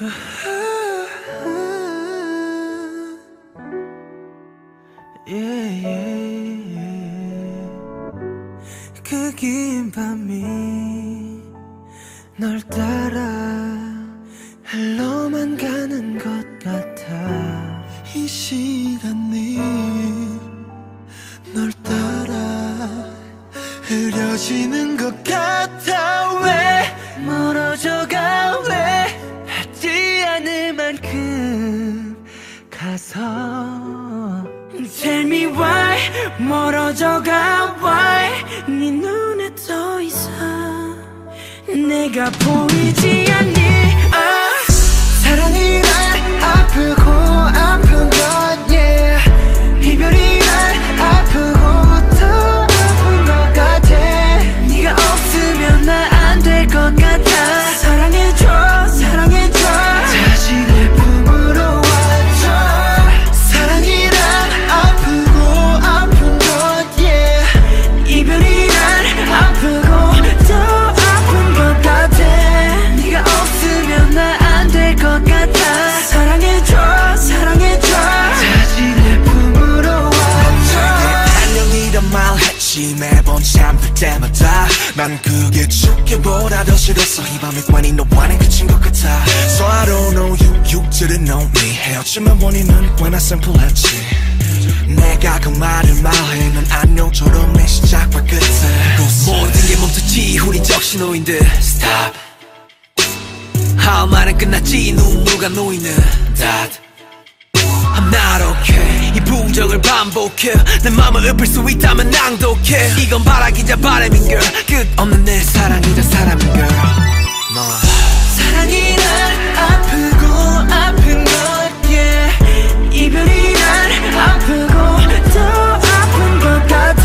yeah, yeah, yeah. 그긴 밤이 널 따라 흘러만 가는 것 같아 이 시간이 널 따라 흐려지는 것 같아 왜 멀어져 멀어져가 why 네 눈에 더 이상 내가 보 때마다 난 그게 죽기보다 더 싫었어. 이 밤의 관이 너와는 그친 것 같아. So I don't know you, you didn't know me 헤어짐의 원인은 꽤나 심플했지. 내가 그 말을 말해. 넌 안녕처럼 내 시작과 끝에. 모든 게 멈췄지 우린 적신호인데 Stop. 할 말은 끝났지. 눈물과 놓이는 That I'm not okay 이 부정을 반복해. 내 맘을 읊을 수 있다면 낭독해. 이건 바라기자 바람인 girl. 끝없는 내 사랑이자 사람인 girl. 너. 사랑이란 아프고 아픈 것 yeah. 이별이란 아프고 더 아픈 것 같아.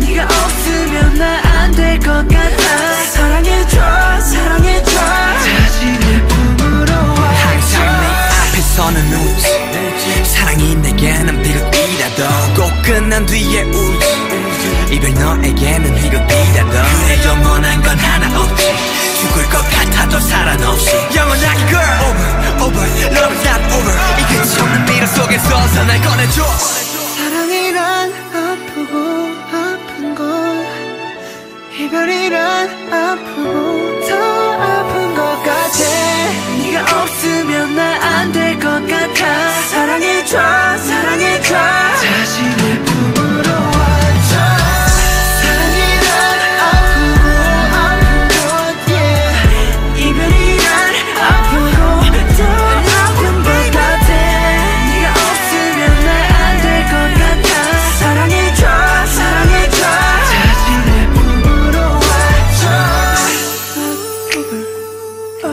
네가 없으면 나 안 될 것 같아. 사랑해줘 사랑해줘. 내 품으로 항상 내 와줘 앞에 서는 웃지 사랑이 내게는 꼭 끝난 뒤에 울지 이별 너에게는 희극이라도 그래 영원한 건 하나 없지. 죽을 것 같아도 살아없이. 영원하게 girl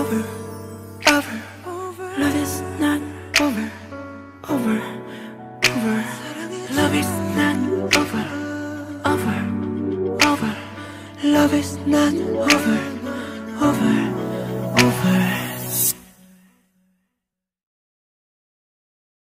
Over, over, over Love is not over, over, over. Love is not over, over, over. Love is not over